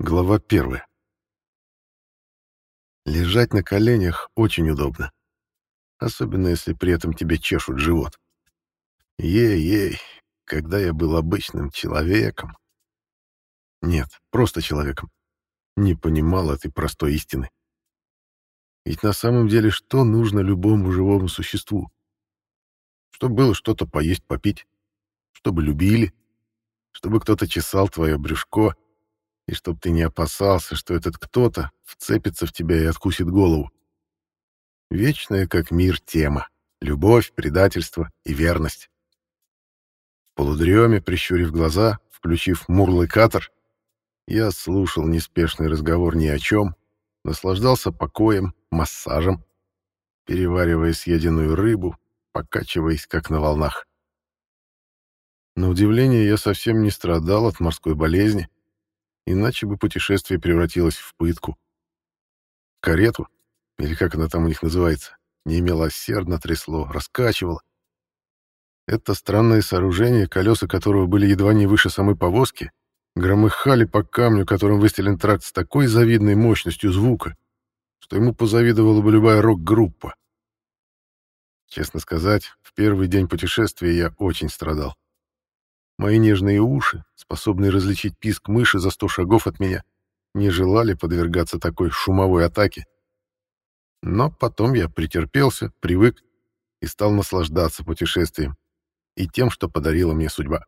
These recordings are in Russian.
Глава первая. Лежать на коленях очень удобно. Особенно, если при этом тебе чешут живот. Ей-ей, когда я был обычным человеком... Нет, просто человеком. Не понимал этой простой истины. Ведь на самом деле что нужно любому живому существу? Чтобы было что-то поесть, попить, чтобы любили, чтобы кто-то чесал твое брюшко, и чтобы ты не опасался, что этот кто-то вцепится в тебя и откусит голову. Вечная, как мир, тема. Любовь, предательство и верность. В полудреме, прищурив глаза, включив мурлый катер, я слушал неспешный разговор ни о чем, наслаждался покоем, массажем, переваривая съеденную рыбу, покачиваясь, как на волнах. На удивление, я совсем не страдал от морской болезни, иначе бы путешествие превратилось в пытку. Карету, или как она там у них называется, немилосердно трясло, раскачивало. Это странное сооружение, колеса которого были едва не выше самой повозки, громыхали по камню, которым выстелен тракт с такой завидной мощностью звука, что ему позавидовала бы любая рок-группа. Честно сказать, в первый день путешествия я очень страдал. Мои нежные уши, способные различить писк мыши за сто шагов от меня, не желали подвергаться такой шумовой атаке. Но потом я претерпелся, привык и стал наслаждаться путешествием и тем, что подарила мне судьба.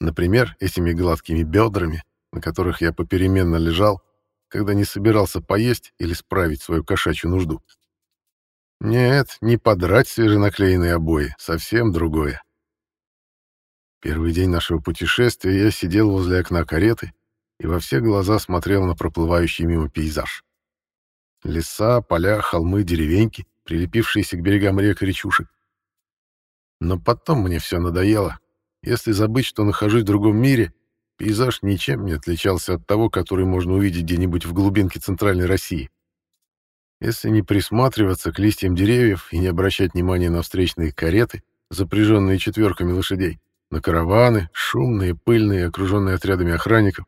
Например, этими гладкими бедрами, на которых я попеременно лежал, когда не собирался поесть или справить свою кошачью нужду. Нет, не подрать свеженаклеенные обои, совсем другое. Первый день нашего путешествия я сидел возле окна кареты и во все глаза смотрел на проплывающий мимо пейзаж. Леса, поля, холмы, деревеньки, прилепившиеся к берегам рек и речушек. Но потом мне все надоело. Если забыть, что нахожусь в другом мире, пейзаж ничем не отличался от того, который можно увидеть где-нибудь в глубинке Центральной России. Если не присматриваться к листьям деревьев и не обращать внимания на встречные кареты, запряженные четверками лошадей, на караваны, шумные, пыльные, окруженные отрядами охранников.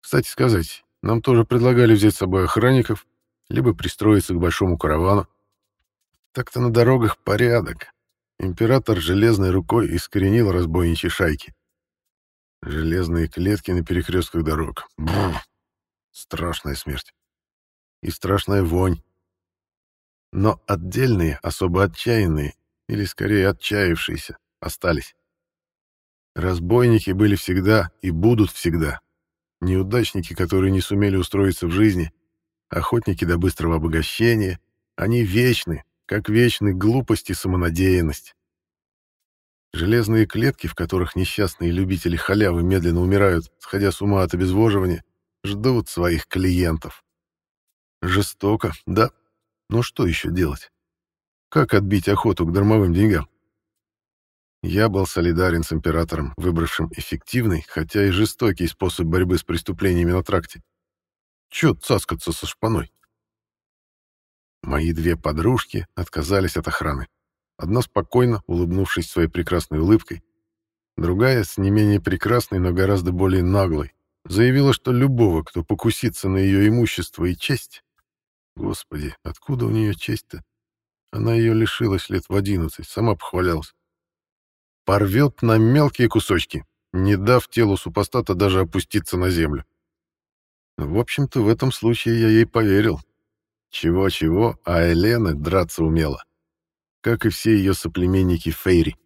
Кстати сказать, нам тоже предлагали взять с собой охранников, либо пристроиться к большому каравану. Так-то на дорогах порядок. Император железной рукой искоренил разбойничьи шайки. Железные клетки на перекрестках дорог. Бррр. Страшная смерть. И страшная вонь. Но отдельные, особо отчаянные, или скорее отчаявшиеся, остались. Разбойники были всегда и будут всегда. Неудачники, которые не сумели устроиться в жизни, охотники до быстрого обогащения, они вечны, как вечны глупость и самонадеянность. Железные клетки, в которых несчастные любители халявы медленно умирают, сходя с ума от обезвоживания, ждут своих клиентов. Жестоко, да. Но что еще делать? Как отбить охоту к дармовым деньгам? Я был солидарен с императором, выбравшим эффективный, хотя и жестокий способ борьбы с преступлениями на тракте. Чё цаскаться со шпаной? Мои две подружки отказались от охраны. Одна спокойно, улыбнувшись своей прекрасной улыбкой, другая, с не менее прекрасной, но гораздо более наглой, заявила, что любого, кто покусится на ее имущество и честь... Господи, откуда у нее честь-то? Она ее лишилась лет в одиннадцать, сама похвалялась порвет на мелкие кусочки, не дав телу супостата даже опуститься на землю. В общем-то, в этом случае я ей поверил. Чего-чего, а Елена драться умела. Как и все ее соплеменники Фейри.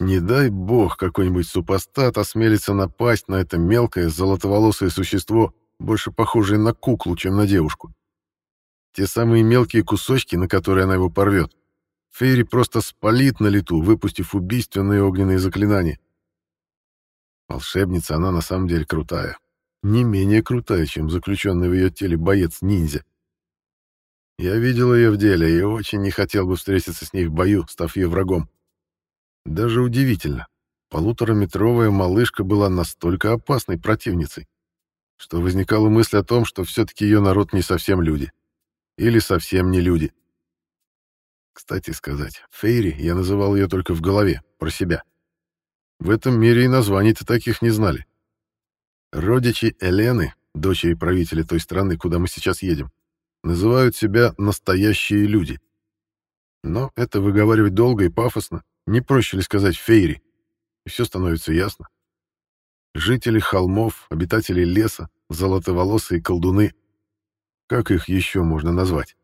Не дай бог какой-нибудь супостат осмелится напасть на это мелкое золотоволосое существо, больше похожее на куклу, чем на девушку. Те самые мелкие кусочки, на которые она его порвет, Фейри просто спалит на лету, выпустив убийственные огненные заклинания. Волшебница она на самом деле крутая. Не менее крутая, чем заключенный в ее теле боец-ниндзя. Я видел ее в деле и очень не хотел бы встретиться с ней в бою, став ее врагом. Даже удивительно. Полутораметровая малышка была настолько опасной противницей, что возникала мысль о том, что все-таки ее народ не совсем люди. Или совсем не люди. Кстати сказать, Фейри я называл ее только в голове, про себя. В этом мире и названий-то таких не знали. Родичи Элены, дочери правителя той страны, куда мы сейчас едем, называют себя настоящие люди. Но это выговаривать долго и пафосно, не проще ли сказать фейри, и все становится ясно. Жители холмов, обитатели леса, золотоволосые колдуны. Как их еще можно назвать?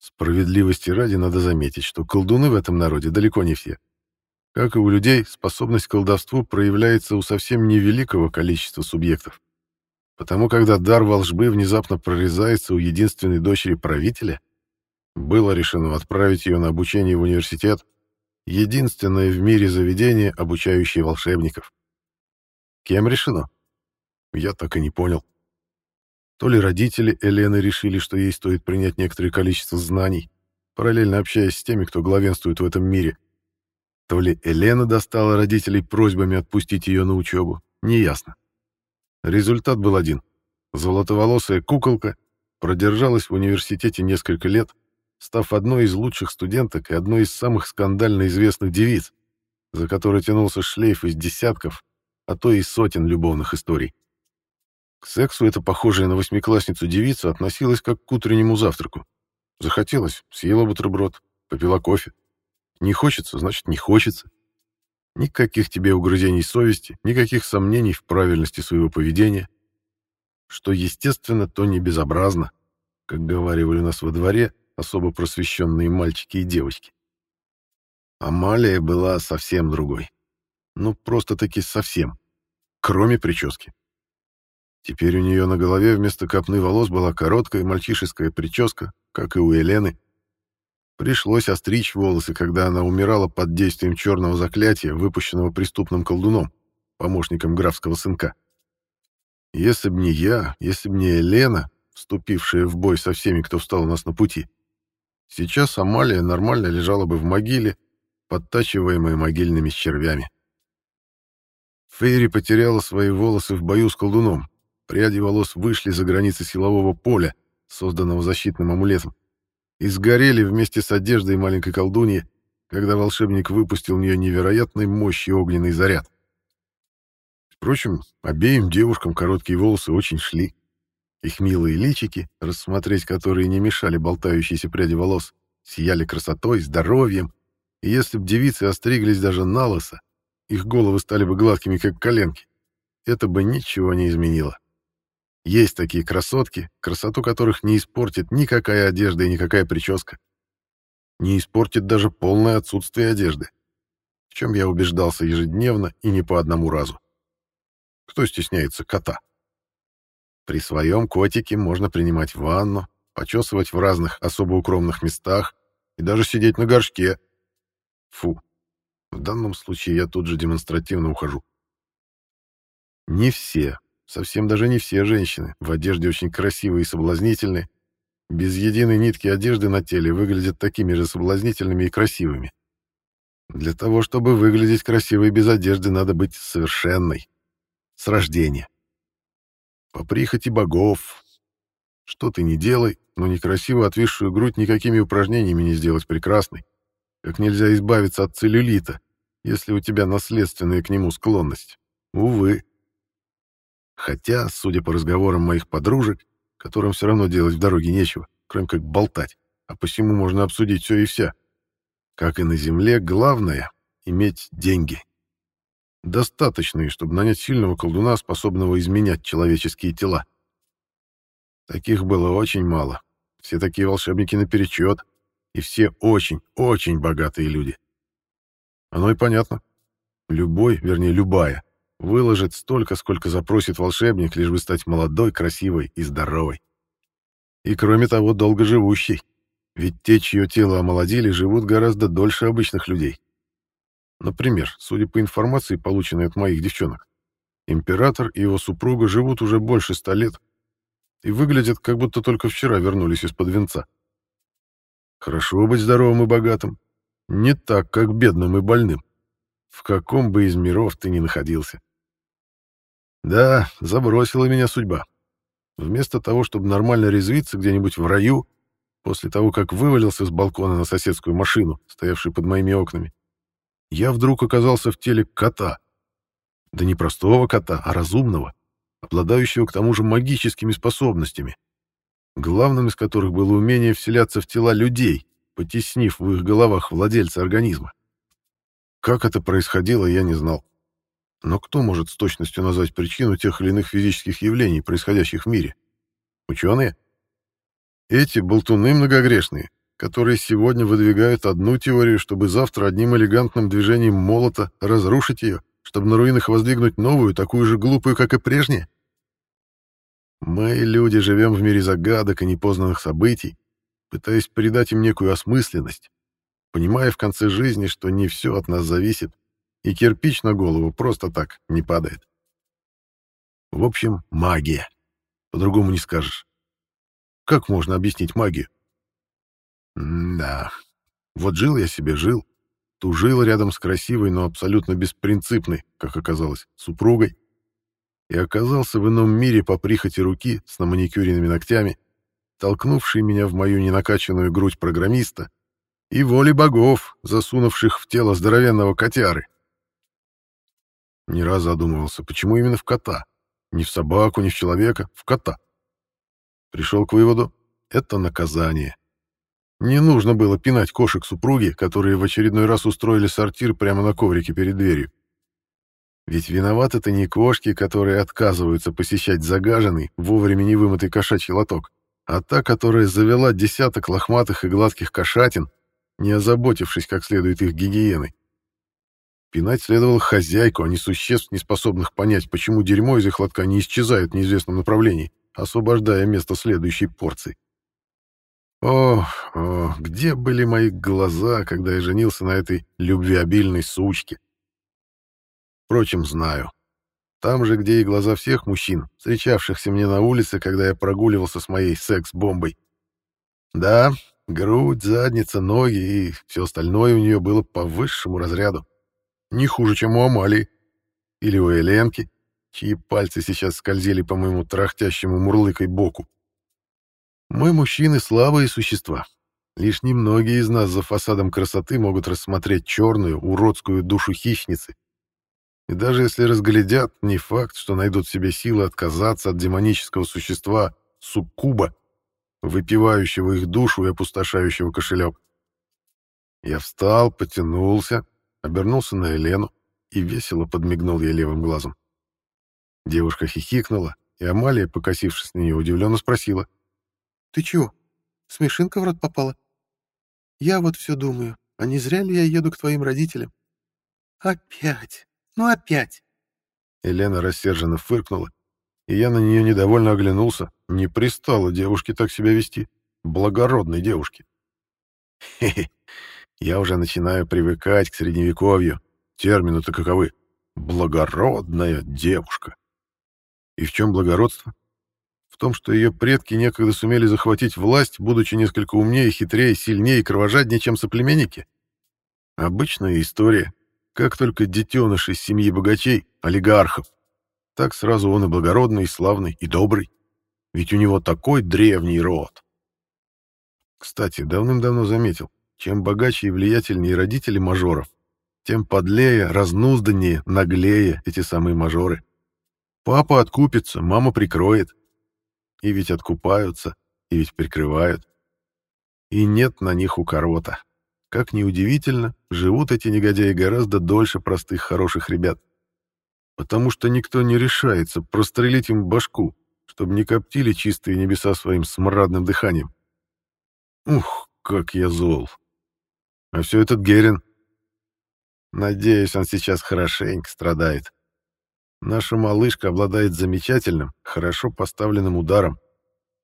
Справедливости ради надо заметить, что колдуны в этом народе далеко не все. Как и у людей, способность к колдовству проявляется у совсем невеликого количества субъектов. Потому когда дар волжбы внезапно прорезается у единственной дочери правителя, было решено отправить ее на обучение в университет, единственное в мире заведение, обучающее волшебников. Кем решено? Я так и не понял. То ли родители Элены решили, что ей стоит принять некоторое количество знаний, параллельно общаясь с теми, кто главенствует в этом мире, то ли Елена достала родителей просьбами отпустить ее на учебу, неясно. Результат был один. Золотоволосая куколка продержалась в университете несколько лет, став одной из лучших студенток и одной из самых скандально известных девиц, за которой тянулся шлейф из десятков, а то и сотен любовных историй. К сексу эта похожая на восьмиклассницу девица относилась как к утреннему завтраку. Захотелось, съела бутерброд, попила кофе. Не хочется, значит, не хочется. Никаких тебе угрызений совести, никаких сомнений в правильности своего поведения. Что естественно, то не безобразно, как говаривали у нас во дворе особо просвещенные мальчики и девочки. Амалия была совсем другой. Ну, просто-таки совсем. Кроме прически. Теперь у нее на голове вместо копны волос была короткая мальчишеская прическа, как и у Елены. Пришлось остричь волосы, когда она умирала под действием черного заклятия, выпущенного преступным колдуном, помощником графского сынка. Если б не я, если б не Елена, вступившая в бой со всеми, кто встал у нас на пути, сейчас Амалия нормально лежала бы в могиле, подтачиваемая могильными червями. Фейри потеряла свои волосы в бою с колдуном, Пряди волос вышли за границы силового поля, созданного защитным амулетом, и сгорели вместе с одеждой маленькой колдуньи, когда волшебник выпустил в нее невероятной мощи огненный заряд. Впрочем, обеим девушкам короткие волосы очень шли. Их милые личики, рассмотреть которые не мешали болтающиеся пряди волос, сияли красотой, здоровьем, и если б девицы остриглись даже на лысо, их головы стали бы гладкими, как коленки. Это бы ничего не изменило. Есть такие красотки, красоту которых не испортит никакая одежда и никакая прическа. Не испортит даже полное отсутствие одежды. В чем я убеждался ежедневно и не по одному разу. Кто стесняется кота? При своем котике можно принимать ванну, почесывать в разных особо укромных местах и даже сидеть на горшке. Фу. В данном случае я тут же демонстративно ухожу. Не все, Совсем даже не все женщины, в одежде очень красивые и соблазнительные, без единой нитки одежды на теле выглядят такими же соблазнительными и красивыми. Для того, чтобы выглядеть красивой без одежды, надо быть совершенной. С рождения. По прихоти богов. Что ты не делай, но некрасиво отвисшую грудь никакими упражнениями не сделать прекрасной. Как нельзя избавиться от целлюлита, если у тебя наследственная к нему склонность. Увы. Хотя, судя по разговорам моих подружек, которым все равно делать в дороге нечего, кроме как болтать, а посему можно обсудить все и вся. Как и на земле, главное — иметь деньги. Достаточные, чтобы нанять сильного колдуна, способного изменять человеческие тела. Таких было очень мало. Все такие волшебники наперечет, и все очень, очень богатые люди. Оно и понятно. Любой, вернее, любая, Выложит столько, сколько запросит волшебник, лишь бы стать молодой, красивой и здоровой. И кроме того, долгоживущей. Ведь те, чье тело омолодили, живут гораздо дольше обычных людей. Например, судя по информации, полученной от моих девчонок, император и его супруга живут уже больше ста лет и выглядят, как будто только вчера вернулись из-под венца. Хорошо быть здоровым и богатым. Не так, как бедным и больным. В каком бы из миров ты ни находился. Да, забросила меня судьба. Вместо того, чтобы нормально резвиться где-нибудь в раю, после того, как вывалился с балкона на соседскую машину, стоявшую под моими окнами, я вдруг оказался в теле кота. Да не простого кота, а разумного, обладающего к тому же магическими способностями, главным из которых было умение вселяться в тела людей, потеснив в их головах владельца организма. Как это происходило, я не знал. Но кто может с точностью назвать причину тех или иных физических явлений, происходящих в мире? Ученые? Эти болтуны многогрешные, которые сегодня выдвигают одну теорию, чтобы завтра одним элегантным движением молота разрушить ее, чтобы на руинах воздвигнуть новую, такую же глупую, как и прежняя? Мы, люди, живем в мире загадок и непознанных событий, пытаясь придать им некую осмысленность, понимая в конце жизни, что не все от нас зависит, и кирпич на голову просто так не падает. В общем, магия. По-другому не скажешь. Как можно объяснить магию? М да. Вот жил я себе, жил. Тужил рядом с красивой, но абсолютно беспринципной, как оказалось, супругой. И оказался в ином мире по прихоти руки с наманикюренными ногтями, толкнувшей меня в мою ненакачанную грудь программиста, и воли богов, засунувших в тело здоровенного котяры. Не раз задумывался, почему именно в кота? Не в собаку, не в человека, в кота. Пришел к выводу, это наказание. Не нужно было пинать кошек супруги, которые в очередной раз устроили сортир прямо на коврике перед дверью. Ведь виноваты-то не кошки, которые отказываются посещать загаженный, вовремя не вымытый кошачий лоток, а та, которая завела десяток лохматых и гладких кошатин, не озаботившись как следует их гигиеной. Пинать следовало хозяйку, а не существ, не способных понять, почему дерьмо из их лотка не исчезает в неизвестном направлении, освобождая место следующей порции. Ох, ох, где были мои глаза, когда я женился на этой любвеобильной сучке? Впрочем, знаю. Там же, где и глаза всех мужчин, встречавшихся мне на улице, когда я прогуливался с моей секс-бомбой. Да, грудь, задница, ноги и все остальное у нее было по высшему разряду. Не хуже, чем у Амалии. Или у Эленки, чьи пальцы сейчас скользили по моему трахтящему мурлыкой боку. Мы, мужчины, слабые существа. Лишь немногие из нас за фасадом красоты могут рассмотреть черную, уродскую душу хищницы. И даже если разглядят, не факт, что найдут в себе силы отказаться от демонического существа, суккуба, выпивающего их душу и опустошающего кошелек. Я встал, потянулся, обернулся на Елену и весело подмигнул ей левым глазом. Девушка хихикнула, и Амалия, покосившись на нее, удивленно спросила. «Ты чего? Смешинка в рот попала?» «Я вот все думаю, а не зря ли я еду к твоим родителям?» «Опять? Ну опять!» Елена рассерженно фыркнула, и я на нее недовольно оглянулся. Не пристало девушке так себя вести. Благородной девушке. Хе-хе, я уже начинаю привыкать к средневековью. Термины-то каковы? Благородная девушка. И в чем благородство? В том, что ее предки некогда сумели захватить власть, будучи несколько умнее, хитрее, сильнее и кровожаднее, чем соплеменники? Обычная история. Как только детеныш из семьи богачей, олигархов, так сразу он и благородный, и славный, и добрый. Ведь у него такой древний род. Кстати, давным-давно заметил, чем богаче и влиятельнее родители мажоров, тем подлее, разнузданнее, наглее эти самые мажоры. Папа откупится, мама прикроет. И ведь откупаются, и ведь прикрывают. И нет на них укорота. Как ни удивительно, живут эти негодяи гораздо дольше простых хороших ребят. Потому что никто не решается прострелить им башку, чтобы не коптили чистые небеса своим смрадным дыханием. Ух, как я зол. А все этот Герин. Надеюсь, он сейчас хорошенько страдает. Наша малышка обладает замечательным, хорошо поставленным ударом,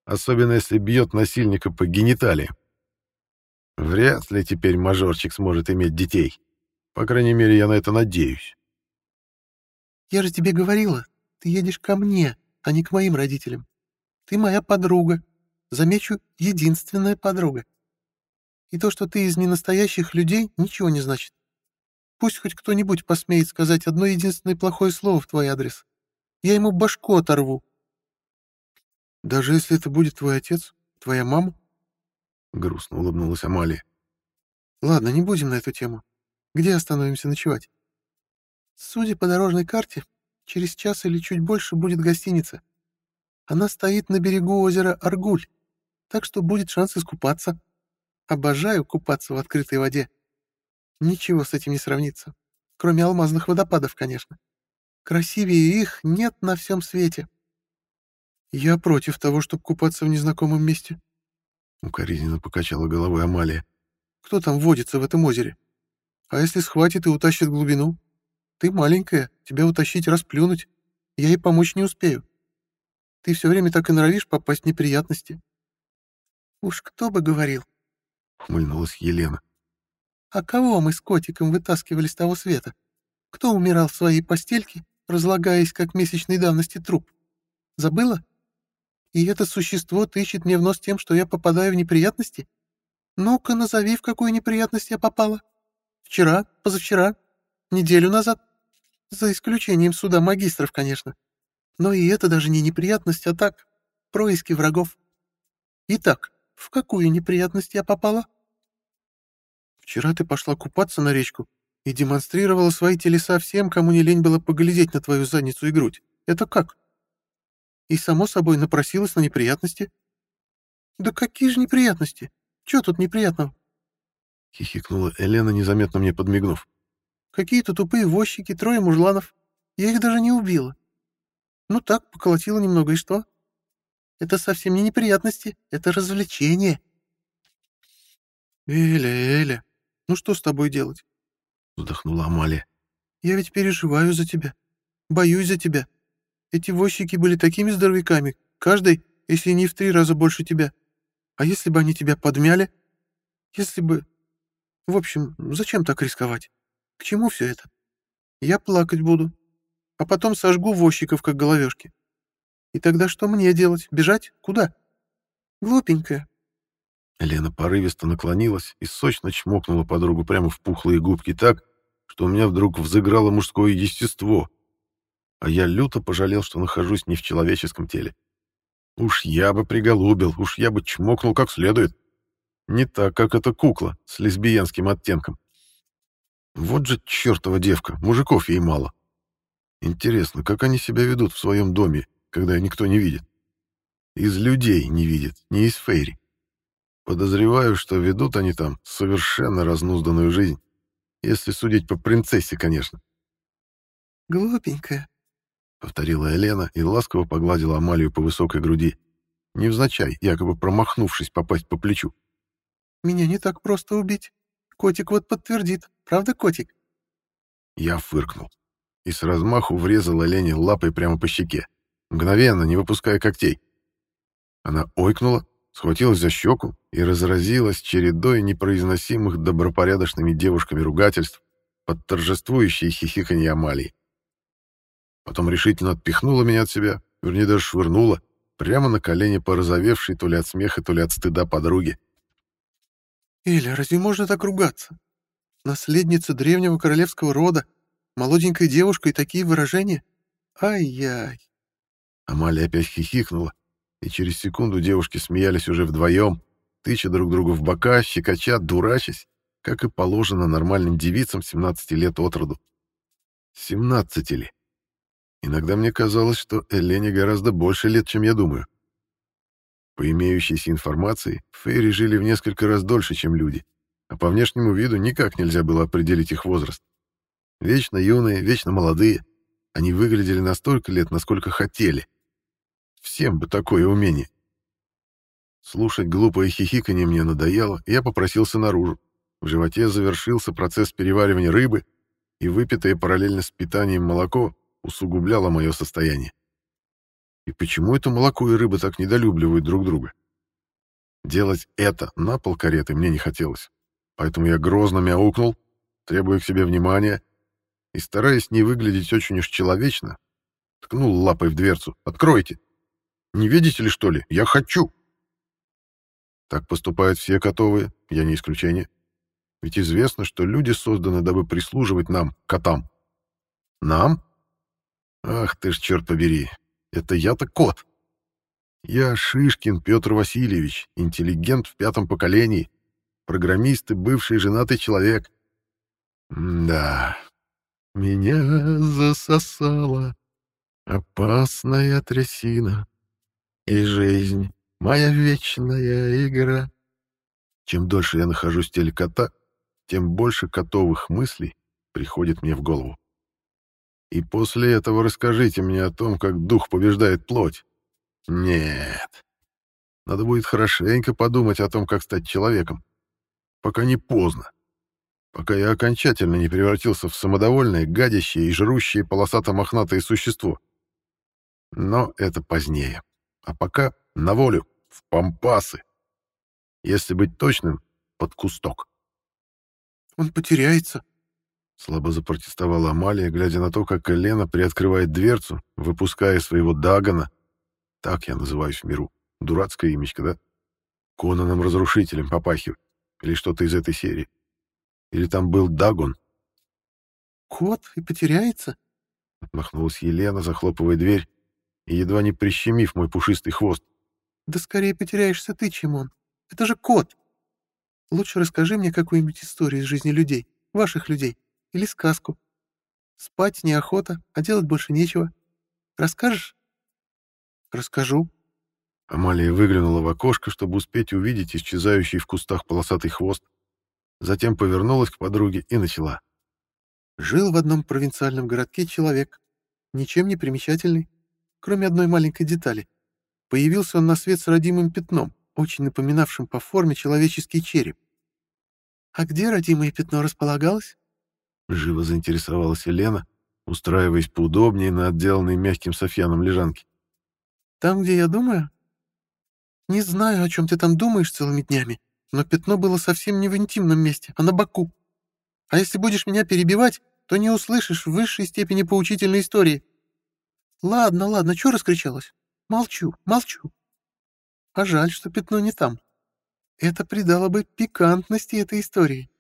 особенно если бьет насильника по гениталиям. Вряд ли теперь мажорчик сможет иметь детей. По крайней мере, я на это надеюсь. «Я же тебе говорила, ты едешь ко мне, а не к моим родителям. Ты моя подруга. Замечу, единственная подруга. И то, что ты из ненастоящих людей, ничего не значит. Пусть хоть кто-нибудь посмеет сказать одно единственное плохое слово в твой адрес. Я ему башку оторву. Даже если это будет твой отец, твоя мама? Грустно улыбнулась Амалия. Ладно, не будем на эту тему. Где остановимся ночевать? Судя по дорожной карте, Через час или чуть больше будет гостиница. Она стоит на берегу озера Аргуль, так что будет шанс искупаться. Обожаю купаться в открытой воде. Ничего с этим не сравнится. Кроме алмазных водопадов, конечно. Красивее их нет на всем свете. Я против того, чтобы купаться в незнакомом месте. Укоризненно покачала головой Амалия. Кто там водится в этом озере? А если схватит и утащит глубину? Ты маленькая, тебя утащить, расплюнуть. Я ей помочь не успею. Ты все время так и норовишь попасть в неприятности. Уж кто бы говорил, — хмыльнулась Елена. А кого мы с котиком вытаскивали с того света? Кто умирал в своей постельке, разлагаясь, как месячной давности труп? Забыла? И это существо тычет мне в нос тем, что я попадаю в неприятности? Ну-ка, назови, в какую неприятность я попала. Вчера, позавчера, неделю назад. За исключением суда магистров, конечно. Но и это даже не неприятность, а так, происки врагов. Итак, в какую неприятность я попала? Вчера ты пошла купаться на речку и демонстрировала свои телеса всем, кому не лень было поглядеть на твою задницу и грудь. Это как? И, само собой, напросилась на неприятности. Да какие же неприятности? Чего тут неприятного? Хихикнула Елена, незаметно мне подмигнув. Какие-то тупые возчики, трое мужланов. Я их даже не убила. Ну так, поколотила немного, и что? Это совсем не неприятности, это развлечение. Эля, Эля, ну что с тобой делать? Вздохнула Амалия. Я ведь переживаю за тебя. Боюсь за тебя. Эти возчики были такими здоровяками, каждый, если не в три раза больше тебя. А если бы они тебя подмяли? Если бы... В общем, зачем так рисковать? К чему все это? Я плакать буду, а потом сожгу возчиков, как головешки. И тогда что мне делать? Бежать? Куда? Глупенькая. Лена порывисто наклонилась и сочно чмокнула подругу прямо в пухлые губки так, что у меня вдруг взыграло мужское естество, а я люто пожалел, что нахожусь не в человеческом теле. Уж я бы приголубил, уж я бы чмокнул как следует. Не так, как эта кукла с лесбиянским оттенком. Вот же чертова девка, мужиков ей мало. Интересно, как они себя ведут в своем доме, когда никто не видит? Из людей не видит, не из Фейри. Подозреваю, что ведут они там совершенно разнузданную жизнь, если судить по принцессе, конечно. «Глупенькая», — повторила Елена и ласково погладила Амалию по высокой груди, невзначай, якобы промахнувшись попасть по плечу. «Меня не так просто убить. Котик вот подтвердит. Правда, котик?» Я фыркнул и с размаху врезал Лене лапой прямо по щеке, мгновенно, не выпуская когтей. Она ойкнула, схватилась за щеку и разразилась чередой непроизносимых добропорядочными девушками ругательств под торжествующие хихиканье Амалии. Потом решительно отпихнула меня от себя, вернее даже швырнула, прямо на колени порозовевшей то ли от смеха, то ли от стыда подруги. «Эля, разве можно так ругаться? Наследница древнего королевского рода, молоденькая девушка и такие выражения? Ай-яй!» Амалия опять хихикнула, и через секунду девушки смеялись уже вдвоем, тыча друг другу в бока, щекоча, дурачась, как и положено нормальным девицам 17 лет от роду. 17 ли? Иногда мне казалось, что Элене гораздо больше лет, чем я думаю. По имеющейся информации, фейри жили в несколько раз дольше, чем люди, а по внешнему виду никак нельзя было определить их возраст. Вечно юные, вечно молодые. Они выглядели на столько лет, насколько хотели. Всем бы такое умение. Слушать глупое хихиканье мне надоело, я попросился наружу. В животе завершился процесс переваривания рыбы, и выпитое параллельно с питанием молоко усугубляло мое состояние. И почему это молоко и рыба так недолюбливают друг друга? Делать это на пол кареты мне не хотелось, поэтому я грозно мяукнул, требуя к себе внимания, и, стараясь не выглядеть очень уж человечно, ткнул лапой в дверцу. «Откройте! Не видите ли, что ли? Я хочу!» Так поступают все котовые, я не исключение. Ведь известно, что люди созданы, дабы прислуживать нам, котам. Нам? Ах ты ж, черт побери, это я-то кот. Я Шишкин Петр Васильевич, интеллигент в пятом поколении, программист и бывший женатый человек. Да, меня засосало. Опасная трясина. И жизнь — моя вечная игра. Чем дольше я нахожусь в теле кота, тем больше котовых мыслей приходит мне в голову. И после этого расскажите мне о том, как дух побеждает плоть. Нет. Надо будет хорошенько подумать о том, как стать человеком. Пока не поздно. Пока я окончательно не превратился в самодовольное, гадящее и жрущее полосато-мохнатое существо. Но это позднее. А пока на волю, в пампасы. Если быть точным, под кусток. «Он потеряется», — слабо запротестовала Амалия, глядя на то, как Елена приоткрывает дверцу, выпуская своего Дагана. Так я называюсь в миру. Дурацкое имечко, да? Конаном-разрушителем попахивает. Или что-то из этой серии. Или там был Дагон. «Кот и потеряется?» — отмахнулась Елена, захлопывая дверь и едва не прищемив мой пушистый хвост. «Да скорее потеряешься ты, чем он. Это же кот. Лучше расскажи мне какую-нибудь историю из жизни людей, ваших людей, или сказку. Спать неохота, а делать больше нечего. Расскажешь?» «Расскажу». Амалия выглянула в окошко, чтобы успеть увидеть исчезающий в кустах полосатый хвост. Затем повернулась к подруге и начала. Жил в одном провинциальном городке человек, ничем не примечательный, кроме одной маленькой детали. Появился он на свет с родимым пятном, очень напоминавшим по форме человеческий череп. «А где родимое пятно располагалось?» Живо заинтересовалась Елена, устраиваясь поудобнее на отделанной мягким софьяном лежанке. «Там, где я думаю?» «Не знаю, о чем ты там думаешь целыми днями, но пятно было совсем не в интимном месте, а на боку. А если будешь меня перебивать, то не услышишь в высшей степени поучительной истории. Ладно, ладно, чё раскричалась? Молчу, молчу. А жаль, что пятно не там. Это придало бы пикантности этой истории.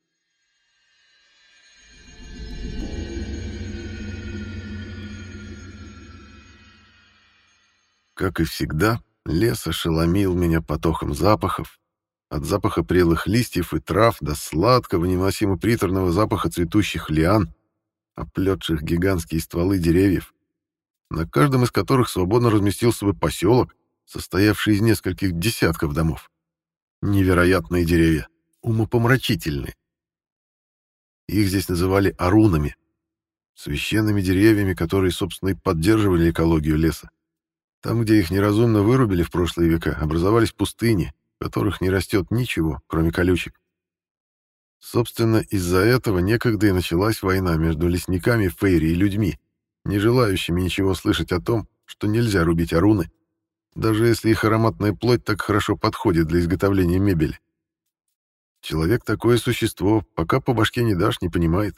Как и всегда, лес ошеломил меня потоком запахов, от запаха прелых листьев и трав до сладкого, невыносимо приторного запаха цветущих лиан, оплетших гигантские стволы деревьев, на каждом из которых свободно разместился бы поселок, состоявший из нескольких десятков домов. Невероятные деревья, умопомрачительные. Их здесь называли арунами, священными деревьями, которые, собственно, и поддерживали экологию леса. Там, где их неразумно вырубили в прошлые века, образовались пустыни, в которых не растет ничего, кроме колючек. Собственно, из-за этого некогда и началась война между лесниками Фейри и людьми, не желающими ничего слышать о том, что нельзя рубить аруны, даже если их ароматная плоть так хорошо подходит для изготовления мебели. Человек такое существо, пока по башке не дашь, не понимает.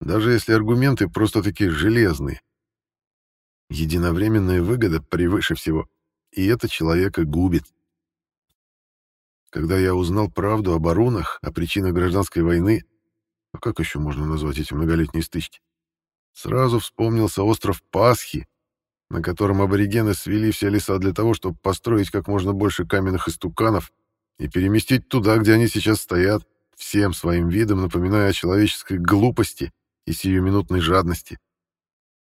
Даже если аргументы просто-таки железные. Единовременная выгода превыше всего, и это человека губит. Когда я узнал правду об Арунах, о причинах гражданской войны, а как еще можно назвать эти многолетние стычки, сразу вспомнился остров Пасхи, на котором аборигены свели все леса для того, чтобы построить как можно больше каменных истуканов и переместить туда, где они сейчас стоят, всем своим видом напоминая о человеческой глупости и сиюминутной жадности.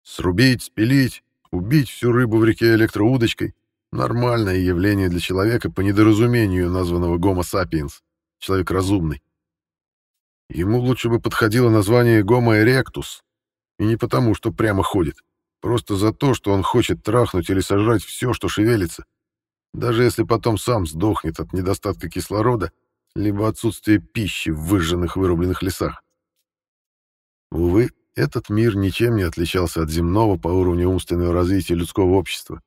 Срубить, спилить, убить всю рыбу в реке электроудочкой Нормальное явление для человека по недоразумению названного Homo sapiens, человек разумный. Ему лучше бы подходило название Homo erectus, и не потому, что прямо ходит, просто за то, что он хочет трахнуть или сожрать все, что шевелится, даже если потом сам сдохнет от недостатка кислорода либо отсутствия пищи в выжженных вырубленных лесах. Увы, этот мир ничем не отличался от земного по уровню умственного развития людского общества.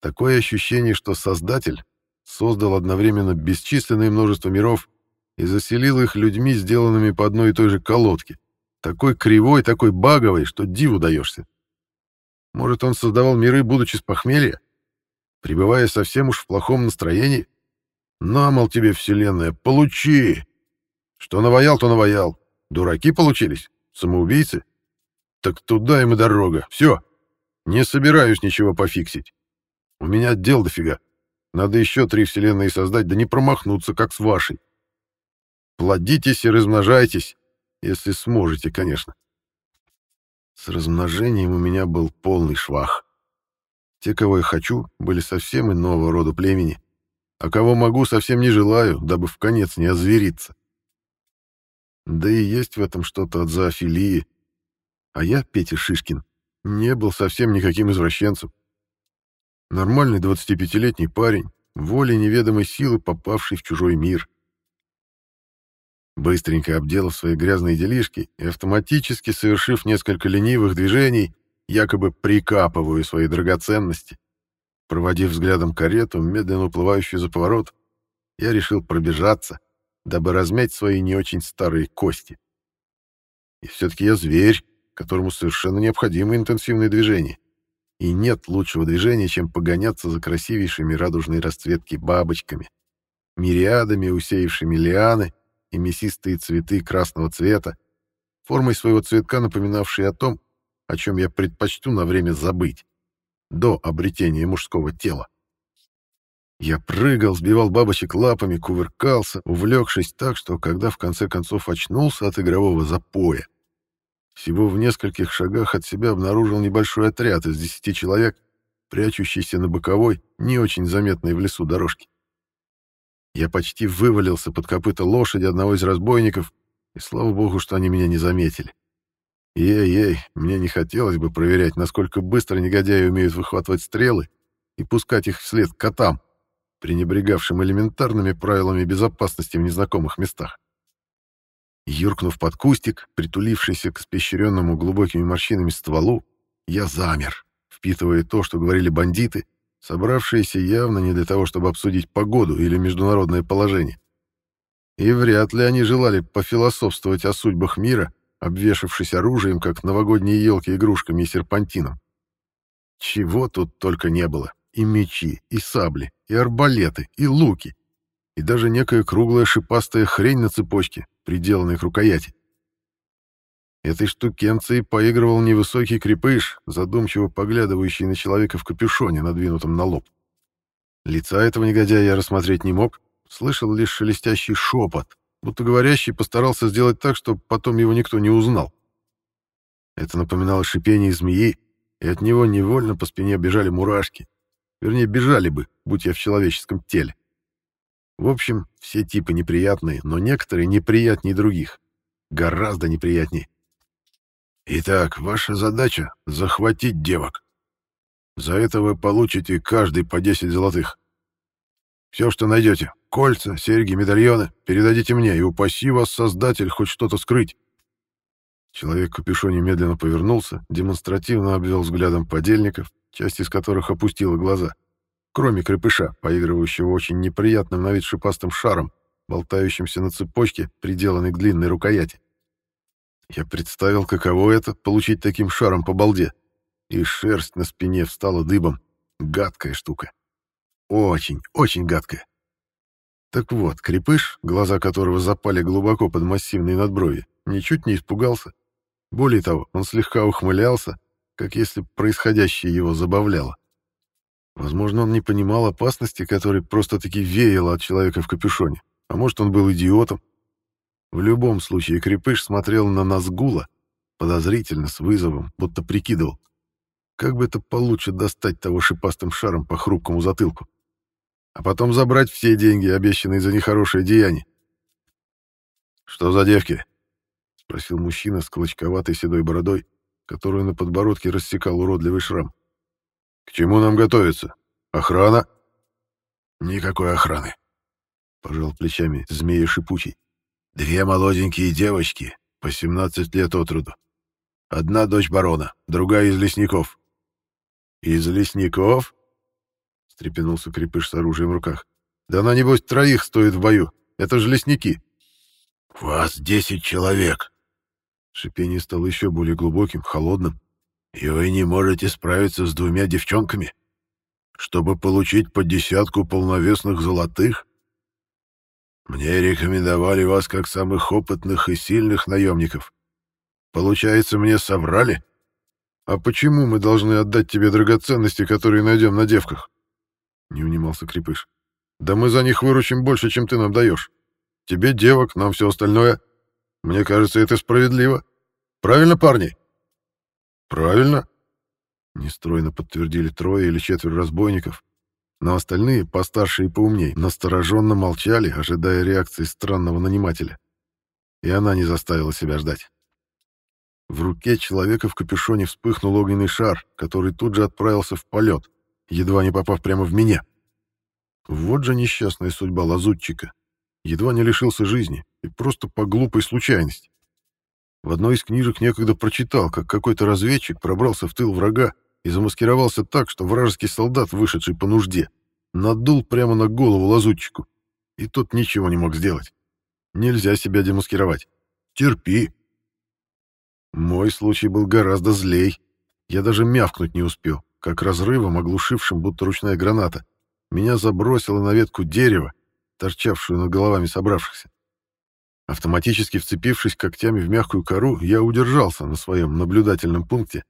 Такое ощущение, что Создатель создал одновременно бесчисленное множество миров и заселил их людьми, сделанными по одной и той же колодке, такой кривой, такой баговой, что диву даешься. Может, он создавал миры, будучи с похмелья, пребывая совсем уж в плохом настроении? На, мол, тебе, вселенная, получи! Что наваял, то наваял. Дураки получились? Самоубийцы? Так туда им и дорога. Все. Не собираюсь ничего пофиксить. У меня дел дофига. Надо еще три вселенные создать, да не промахнуться, как с вашей. Плодитесь и размножайтесь, если сможете, конечно. С размножением у меня был полный швах. Те, кого я хочу, были совсем иного рода племени, а кого могу, совсем не желаю, дабы в конец не озвериться. Да и есть в этом что-то от зоофилии. А я, Петя Шишкин, не был совсем никаким извращенцем. Нормальный 25-летний парень, волей неведомой силы, попавший в чужой мир. Быстренько обделав свои грязные делишки и автоматически совершив несколько ленивых движений, якобы прикапываю свои драгоценности, проводив взглядом карету, медленно уплывающую за поворот, я решил пробежаться, дабы размять свои не очень старые кости. И все-таки я зверь, которому совершенно необходимо интенсивное движение. И нет лучшего движения, чем погоняться за красивейшими радужной расцветки бабочками, мириадами, усеявшими лианы и мясистые цветы красного цвета, формой своего цветка напоминавшие о том, о чем я предпочту на время забыть, до обретения мужского тела. Я прыгал, сбивал бабочек лапами, кувыркался, увлекшись так, что когда в конце концов очнулся от игрового запоя, всего в нескольких шагах от себя обнаружил небольшой отряд из десяти человек, прячущийся на боковой, не очень заметной в лесу дорожке. Я почти вывалился под копыта лошади одного из разбойников, и слава богу, что они меня не заметили. Ей-ей, мне не хотелось бы проверять, насколько быстро негодяи умеют выхватывать стрелы и пускать их вслед котам, пренебрегавшим элементарными правилами безопасности в незнакомых местах. Юркнув под кустик, притулившийся к спещренному глубокими морщинами стволу, я замер, впитывая то, что говорили бандиты, собравшиеся явно не для того, чтобы обсудить погоду или международное положение. И вряд ли они желали пофилософствовать о судьбах мира, обвешавшись оружием, как новогодние елки игрушками и серпантином. Чего тут только не было. И мечи, и сабли, и арбалеты, и луки, и даже некая круглая шипастая хрень на цепочке, приделанная к рукояти. Этой штукенцией поигрывал невысокий крепыш, задумчиво поглядывающий на человека в капюшоне, надвинутом на лоб. Лица этого негодяя я рассмотреть не мог, слышал лишь шелестящий шепот, будто говорящий постарался сделать так, чтобы потом его никто не узнал. Это напоминало шипение змеи, и от него невольно по спине бежали мурашки. Вернее, бежали бы, будь я в человеческом теле. В общем, все типы неприятные, но некоторые неприятнее других. Гораздо неприятнее. Итак, ваша задача — захватить девок. За это вы получите каждый по 10 золотых. Все, что найдете, кольца, серьги, медальоны, передадите мне, и упаси вас, Создатель, хоть что-то скрыть. Человек в капюшоне медленно повернулся, демонстративно обвел взглядом подельников, часть из которых опустила глаза, кроме крепыша, поигрывающего очень неприятным на вид шипастым шаром, болтающимся на цепочке, приделанной к длинной рукояти. Я представил, каково это — получить таким шаром по балде. И шерсть на спине встала дыбом. Гадкая штука. Очень, очень гадкая. Так вот, крепыш, глаза которого запали глубоко под массивные надброви, ничуть не испугался. Более того, он слегка ухмылялся, как если происходящее его забавляло. Возможно, он не понимал опасности, которой просто-таки веяло от человека в капюшоне. А может, он был идиотом, в любом случае крепыш смотрел на Назгула подозрительно, с вызовом, будто прикидывал, как бы это получше достать того шипастым шаром по хрупкому затылку, а потом забрать все деньги, обещанные за нехорошее деяние. «Что за девки?» — спросил мужчина с клочковатой седой бородой, которую на подбородке рассекал уродливый шрам. «К чему нам готовиться? Охрана?» «Никакой охраны», — пожал плечами змея шипучий. Две молоденькие девочки, по 17 лет от роду. Одна дочь барона, другая из лесников. Из лесников? встрепенулся крепыш с оружием в руках. Да она, небось, троих стоит в бою. Это же лесники. Вас десять человек. Шипение стало еще более глубоким, холодным. И вы не можете справиться с двумя девчонками? Чтобы получить по десятку полновесных золотых? Мне рекомендовали вас как самых опытных и сильных наемников. Получается, мне соврали? А почему мы должны отдать тебе драгоценности, которые найдем на девках? Не унимался Крепыш. Да мы за них выручим больше, чем ты нам даешь. Тебе девок, нам все остальное. Мне кажется, это справедливо. Правильно, парни? Правильно, нестройно подтвердили трое или четверо разбойников, но остальные, постарше и поумней, настороженно молчали, ожидая реакции странного нанимателя. И она не заставила себя ждать. В руке человека в капюшоне вспыхнул огненный шар, который тут же отправился в полет, едва не попав прямо в меня. Вот же несчастная судьба лазутчика. Едва не лишился жизни, и просто по глупой случайности. В одной из книжек некогда прочитал, как какой-то разведчик пробрался в тыл врага и замаскировался так, что вражеский солдат, вышедший по нужде, надул прямо на голову лазутчику. И тот ничего не мог сделать. Нельзя себя демаскировать. Терпи. Мой случай был гораздо злей. Я даже мявкнуть не успел, как разрывом, оглушившим будто ручная граната, меня забросило на ветку дерева, торчавшую над головами собравшихся. Автоматически вцепившись когтями в мягкую кору, я удержался на своем наблюдательном пункте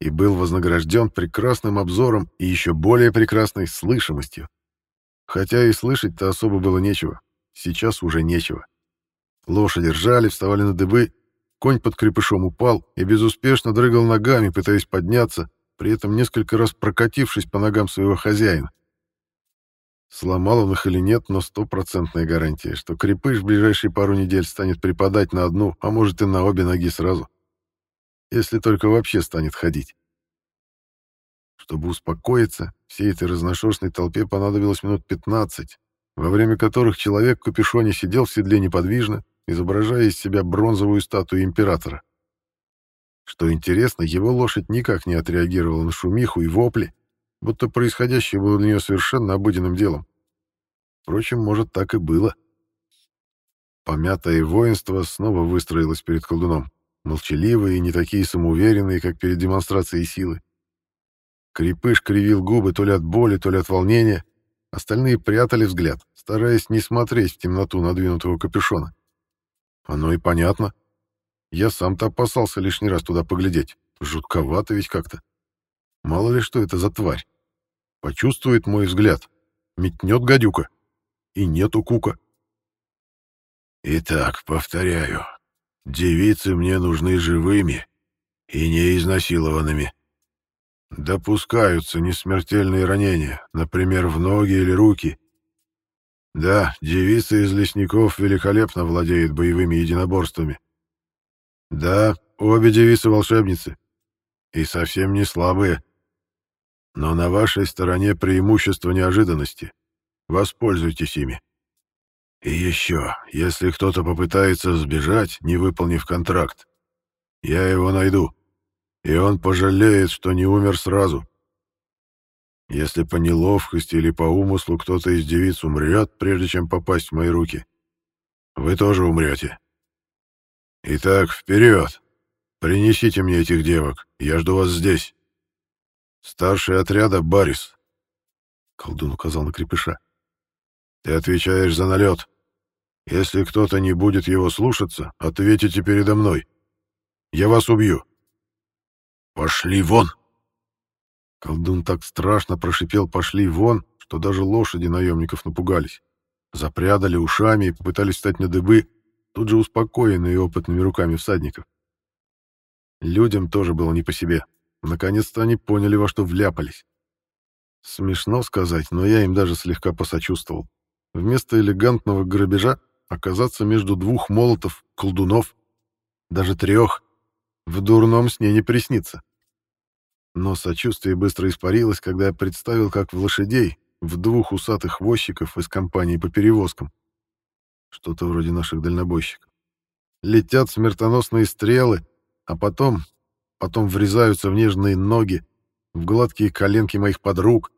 и был вознагражден прекрасным обзором и еще более прекрасной слышимостью. Хотя и слышать-то особо было нечего. Сейчас уже нечего. Лошади ржали, вставали на дыбы, конь под крепышом упал и безуспешно дрыгал ногами, пытаясь подняться, при этом несколько раз прокатившись по ногам своего хозяина. Сломал он их или нет, но стопроцентная гарантия, что крепыш в ближайшие пару недель станет припадать на одну, а может и на обе ноги сразу если только вообще станет ходить. Чтобы успокоиться, всей этой разношерстной толпе понадобилось минут 15, во время которых человек в капюшоне сидел в седле неподвижно, изображая из себя бронзовую статую императора. Что интересно, его лошадь никак не отреагировала на шумиху и вопли, будто происходящее было для нее совершенно обыденным делом. Впрочем, может, так и было. Помятое воинство снова выстроилось перед колдуном молчаливые и не такие самоуверенные, как перед демонстрацией силы. Крепыш кривил губы то ли от боли, то ли от волнения. Остальные прятали взгляд, стараясь не смотреть в темноту надвинутого капюшона. Оно и понятно. Я сам-то опасался лишний раз туда поглядеть. Жутковато ведь как-то. Мало ли что это за тварь. Почувствует мой взгляд. Метнет гадюка. И нету кука. Итак, повторяю, Девицы мне нужны живыми и не изнасилованными. Допускаются несмертельные ранения, например, в ноги или руки. Да, девица из лесников великолепно владеет боевыми единоборствами. Да, обе девицы волшебницы. И совсем не слабые. Но на вашей стороне преимущество неожиданности. Воспользуйтесь ими. И еще, если кто-то попытается сбежать, не выполнив контракт, я его найду, и он пожалеет, что не умер сразу. Если по неловкости или по умыслу кто-то из девиц умрет, прежде чем попасть в мои руки, вы тоже умрете. Итак, вперед! Принесите мне этих девок, я жду вас здесь. Старший отряда Барис. Колдун указал на крепыша. Ты отвечаешь за налет. Если кто-то не будет его слушаться, ответите передо мной. Я вас убью. Пошли вон!» Колдун так страшно прошипел «пошли вон», что даже лошади наемников напугались. Запрядали ушами и попытались встать на дыбы, тут же успокоенные опытными руками всадников. Людям тоже было не по себе. Наконец-то они поняли, во что вляпались. Смешно сказать, но я им даже слегка посочувствовал. Вместо элегантного грабежа оказаться между двух молотов, колдунов, даже трех, в дурном сне не приснится. Но сочувствие быстро испарилось, когда я представил, как в лошадей, в двух усатых возчиков из компании по перевозкам, что-то вроде наших дальнобойщиков, летят смертоносные стрелы, а потом, потом врезаются в нежные ноги, в гладкие коленки моих подруг.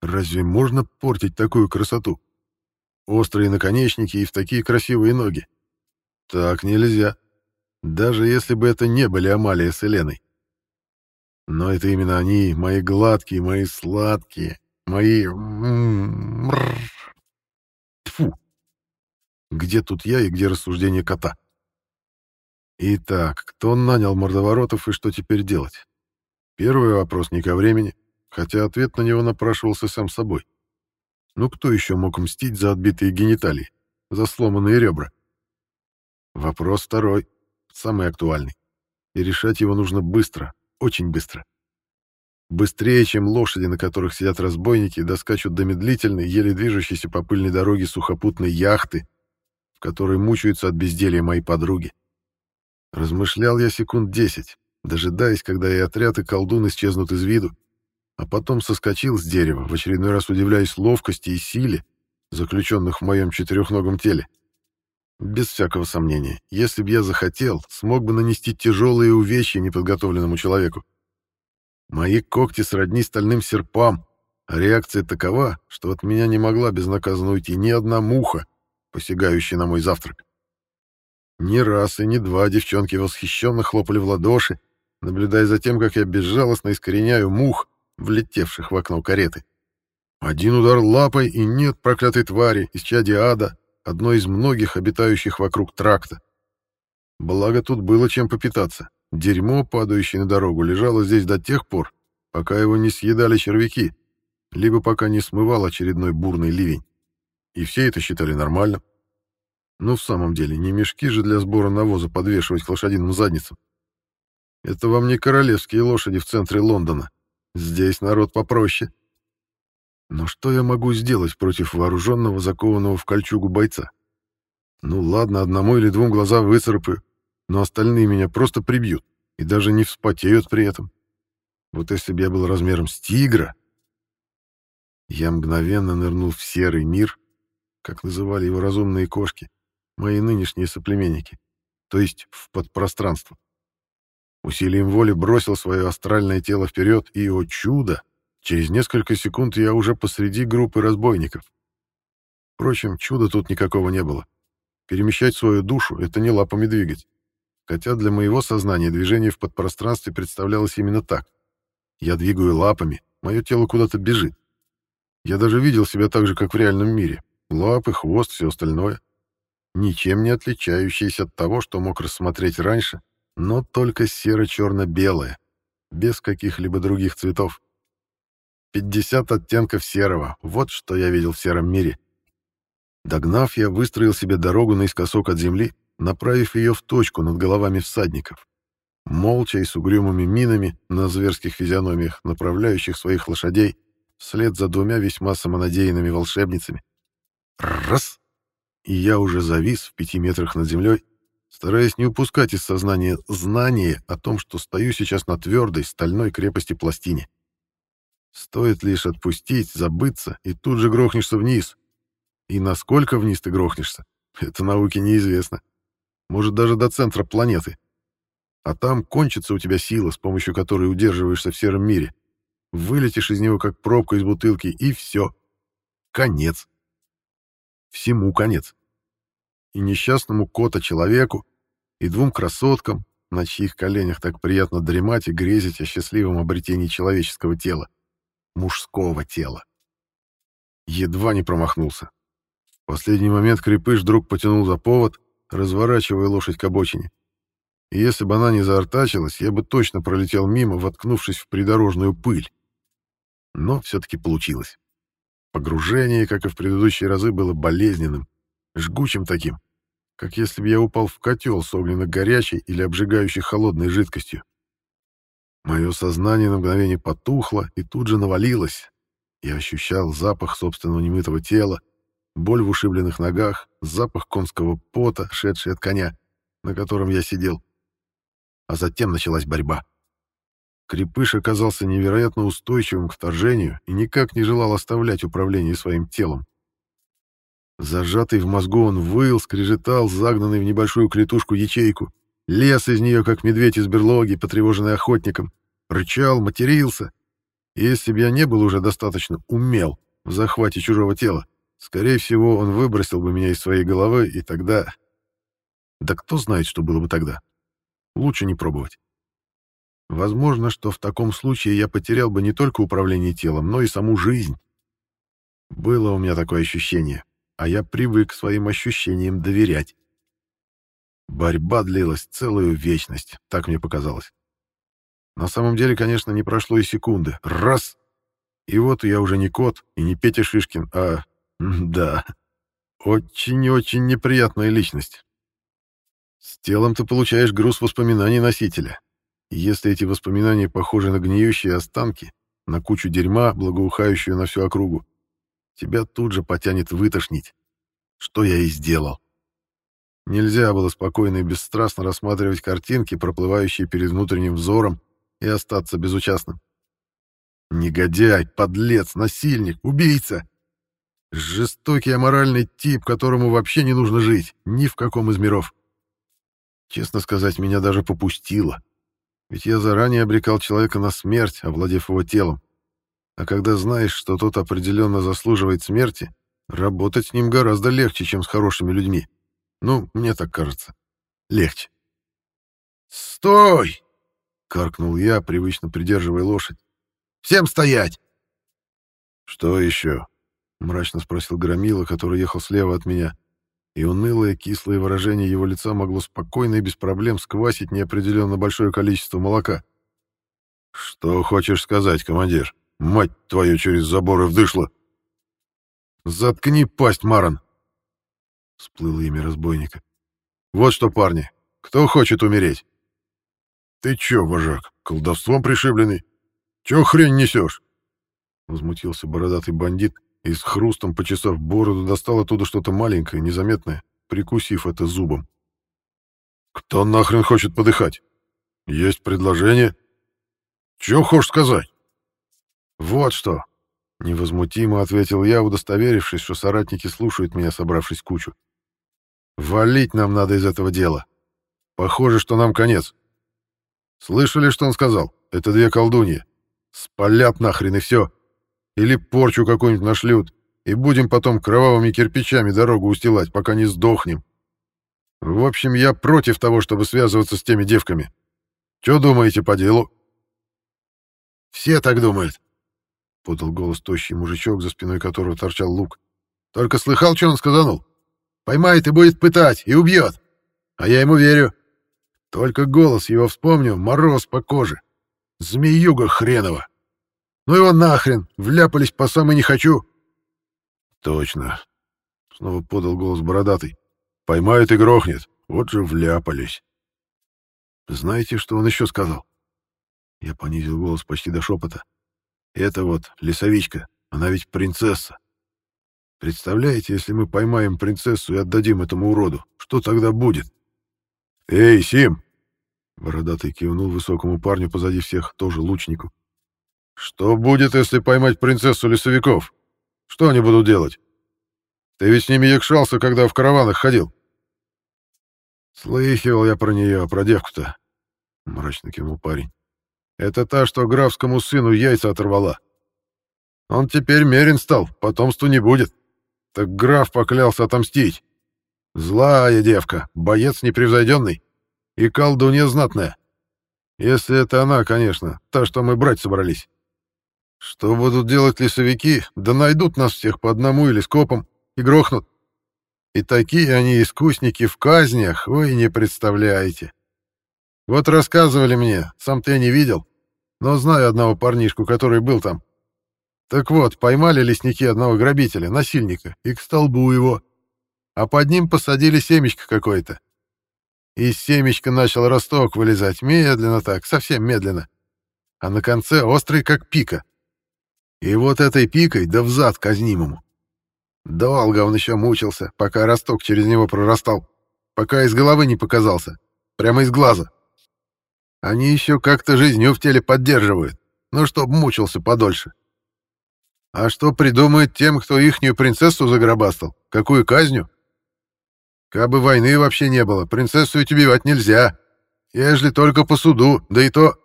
Разве можно портить такую красоту? Острые наконечники и в такие красивые ноги. Так нельзя. Даже если бы это не были Амалия с Еленой. Но это именно они, мои гладкие, мои сладкие, мои... Тфу. Где тут я и где рассуждение кота? Итак, кто нанял мордоворотов и что теперь делать? Первый вопрос не ко времени, хотя ответ на него напрашивался сам собой. Ну кто еще мог мстить за отбитые гениталии, за сломанные ребра? Вопрос второй, самый актуальный. И решать его нужно быстро, очень быстро. Быстрее, чем лошади, на которых сидят разбойники, доскачут до медлительной, еле движущейся по пыльной дороге сухопутной яхты, в которой мучаются от безделья мои подруги. Размышлял я секунд десять, дожидаясь, когда и отряд, и колдун исчезнут из виду, а потом соскочил с дерева, в очередной раз удивляясь ловкости и силе, заключенных в моем четырехногом теле. Без всякого сомнения, если б я захотел, смог бы нанести тяжелые увечья неподготовленному человеку. Мои когти сродни стальным серпам, а реакция такова, что от меня не могла безнаказанно уйти ни одна муха, посягающая на мой завтрак. Ни раз и ни два девчонки восхищенно хлопали в ладоши, наблюдая за тем, как я безжалостно искореняю мух, влетевших в окно кареты. Один удар лапой, и нет проклятой твари из чади ада, одной из многих обитающих вокруг тракта. Благо тут было чем попитаться. Дерьмо, падающее на дорогу, лежало здесь до тех пор, пока его не съедали червяки, либо пока не смывал очередной бурный ливень. И все это считали нормальным. Но в самом деле, не мешки же для сбора навоза подвешивать к лошадиным задницам. Это вам не королевские лошади в центре Лондона. Здесь народ попроще. Но что я могу сделать против вооруженного, закованного в кольчугу бойца? Ну ладно, одному или двум глаза выцарапаю, но остальные меня просто прибьют и даже не вспотеют при этом. Вот если бы я был размером с тигра... Я мгновенно нырнул в серый мир, как называли его разумные кошки, мои нынешние соплеменники, то есть в подпространство. Усилием воли бросил свое астральное тело вперед, и, о чудо, через несколько секунд я уже посреди группы разбойников. Впрочем, чуда тут никакого не было. Перемещать свою душу — это не лапами двигать. Хотя для моего сознания движение в подпространстве представлялось именно так. Я двигаю лапами, мое тело куда-то бежит. Я даже видел себя так же, как в реальном мире. Лапы, хвост, все остальное. Ничем не отличающееся от того, что мог рассмотреть раньше, но только серо-черно-белое, без каких-либо других цветов. 50 оттенков серого, вот что я видел в сером мире. Догнав, я выстроил себе дорогу наискосок от земли, направив ее в точку над головами всадников. Молча и с угрюмыми минами на зверских физиономиях, направляющих своих лошадей, вслед за двумя весьма самонадеянными волшебницами. Раз! И я уже завис в пяти метрах над землей, стараясь не упускать из сознания знание о том, что стою сейчас на твердой стальной крепости пластине. Стоит лишь отпустить, забыться, и тут же грохнешься вниз. И насколько вниз ты грохнешься, это науке неизвестно. Может, даже до центра планеты. А там кончится у тебя сила, с помощью которой удерживаешься в сером мире. Вылетишь из него, как пробка из бутылки, и все. Конец. Всему конец и несчастному кота-человеку, и двум красоткам, на чьих коленях так приятно дремать и грезить о счастливом обретении человеческого тела, мужского тела. Едва не промахнулся. В последний момент крепыш вдруг потянул за повод, разворачивая лошадь к обочине. И если бы она не заортачилась, я бы точно пролетел мимо, воткнувшись в придорожную пыль. Но все-таки получилось. Погружение, как и в предыдущие разы, было болезненным, жгучим таким, как если бы я упал в котел с огненно-горячей или обжигающей холодной жидкостью. Мое сознание на мгновение потухло и тут же навалилось. Я ощущал запах собственного немытого тела, боль в ушибленных ногах, запах конского пота, шедший от коня, на котором я сидел. А затем началась борьба. Крепыш оказался невероятно устойчивым к вторжению и никак не желал оставлять управление своим телом. Зажатый в мозгу он выл, скрежетал, загнанный в небольшую клетушку ячейку, лез из нее, как медведь из берлоги, потревоженный охотником, рычал, матерился. Если бы я не был уже достаточно умел в захвате чужого тела, скорее всего, он выбросил бы меня из своей головы, и тогда... Да кто знает, что было бы тогда. Лучше не пробовать. Возможно, что в таком случае я потерял бы не только управление телом, но и саму жизнь. Было у меня такое ощущение а я привык своим ощущениям доверять. Борьба длилась целую вечность, так мне показалось. На самом деле, конечно, не прошло и секунды. Раз! И вот я уже не кот и не Петя Шишкин, а... Да, очень-очень неприятная личность. С телом ты получаешь груз воспоминаний носителя. И если эти воспоминания похожи на гниющие останки, на кучу дерьма, благоухающую на всю округу, тебя тут же потянет вытошнить. Что я и сделал. Нельзя было спокойно и бесстрастно рассматривать картинки, проплывающие перед внутренним взором, и остаться безучастным. Негодяй, подлец, насильник, убийца. Жестокий аморальный тип, которому вообще не нужно жить, ни в каком из миров. Честно сказать, меня даже попустило. Ведь я заранее обрекал человека на смерть, овладев его телом. А когда знаешь, что тот определенно заслуживает смерти, работать с ним гораздо легче, чем с хорошими людьми. Ну, мне так кажется. Легче. «Стой!» — каркнул я, привычно придерживая лошадь. «Всем стоять!» «Что еще?» — мрачно спросил Громила, который ехал слева от меня. И унылое, кислое выражение его лица могло спокойно и без проблем сквасить неопределенно большое количество молока. «Что хочешь сказать, командир? Мать твою, через заборы вдышло!» «Заткни пасть, Маран!» — всплыло имя разбойника. «Вот что, парни, кто хочет умереть?» «Ты чё, вожак, колдовством пришибленный? Чё хрень несёшь?» Возмутился бородатый бандит и с хрустом, почесав бороду, достал оттуда что-то маленькое, незаметное, прикусив это зубом. «Кто нахрен хочет подыхать? Есть предложение? Чё хочешь сказать?» «Вот что!» — невозмутимо ответил я, удостоверившись, что соратники слушают меня, собравшись кучу. Валить нам надо из этого дела. Похоже, что нам конец. Слышали, что он сказал? Это две колдуньи. Спалят нахрен и все. Или порчу какую-нибудь нашлют, и будем потом кровавыми кирпичами дорогу устилать, пока не сдохнем. В общем, я против того, чтобы связываться с теми девками. Что думаете по делу? Все так думают, — подал голос тощий мужичок, за спиной которого торчал лук. Только слыхал, что он сказанул? Поймает и будет пытать, и убьет. А я ему верю. Только голос его вспомню, мороз по коже. Змеюга хренова. Ну его нахрен, вляпались по самой не хочу. Точно. Снова подал голос бородатый. Поймает и грохнет. Вот же вляпались. Знаете, что он еще сказал? Я понизил голос почти до шепота. Это вот лесовичка, она ведь принцесса. Представляете, если мы поймаем принцессу и отдадим этому уроду, что тогда будет? Эй, Сим! Бородатый кивнул высокому парню позади всех, тоже лучнику. Что будет, если поймать принцессу лесовиков? Что они будут делать? Ты ведь с ними якшался, когда в караванах ходил. Слыхивал я про нее, про девку-то, мрачно кивнул парень. Это та, что графскому сыну яйца оторвала. Он теперь мерен стал, потомству не будет. Так граф поклялся отомстить. Злая девка, боец непревзойденный и колдунья знатная. Если это она, конечно, та, что мы брать собрались. Что будут делать лесовики? Да найдут нас всех по одному или скопом и грохнут. И такие они искусники в казнях, вы не представляете. Вот рассказывали мне, сам-то я не видел, но знаю одного парнишку, который был там. Так вот, поймали лесники одного грабителя, насильника, и к столбу его. А под ним посадили семечко какое-то. Из семечка начал росток вылезать, медленно так, совсем медленно. А на конце острый, как пика. И вот этой пикой да взад казнимому. Долго он еще мучился, пока росток через него прорастал, пока из головы не показался, прямо из глаза. Они еще как-то жизнью в теле поддерживают, ну, чтоб мучился подольше. А что придумают тем, кто ихнюю принцессу загробастал? Какую казнью? Кабы войны вообще не было, принцессу ведь убивать нельзя. Ежели только по суду, да и то...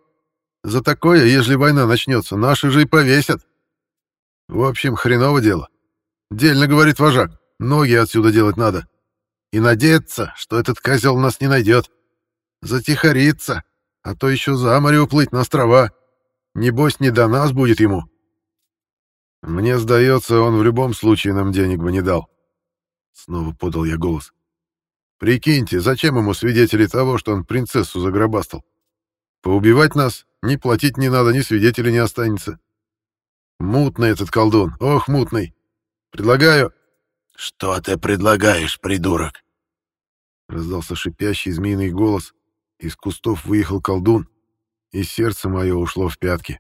За такое, ежели война начнется, наши же и повесят. В общем, хреново дело. Дельно, говорит вожак, ноги отсюда делать надо. И надеяться, что этот козел нас не найдет. Затихариться, а то еще за море уплыть на острова. Небось, не до нас будет ему. Мне сдается, он в любом случае нам денег бы не дал. Снова подал я голос. Прикиньте, зачем ему свидетели того, что он принцессу загробастал? Поубивать нас, ни платить не надо, ни свидетелей не останется. Мутный этот колдун, ох, мутный. Предлагаю... Что ты предлагаешь, придурок? Раздался шипящий змеиный голос. Из кустов выехал колдун. и сердце мое ушло в пятки.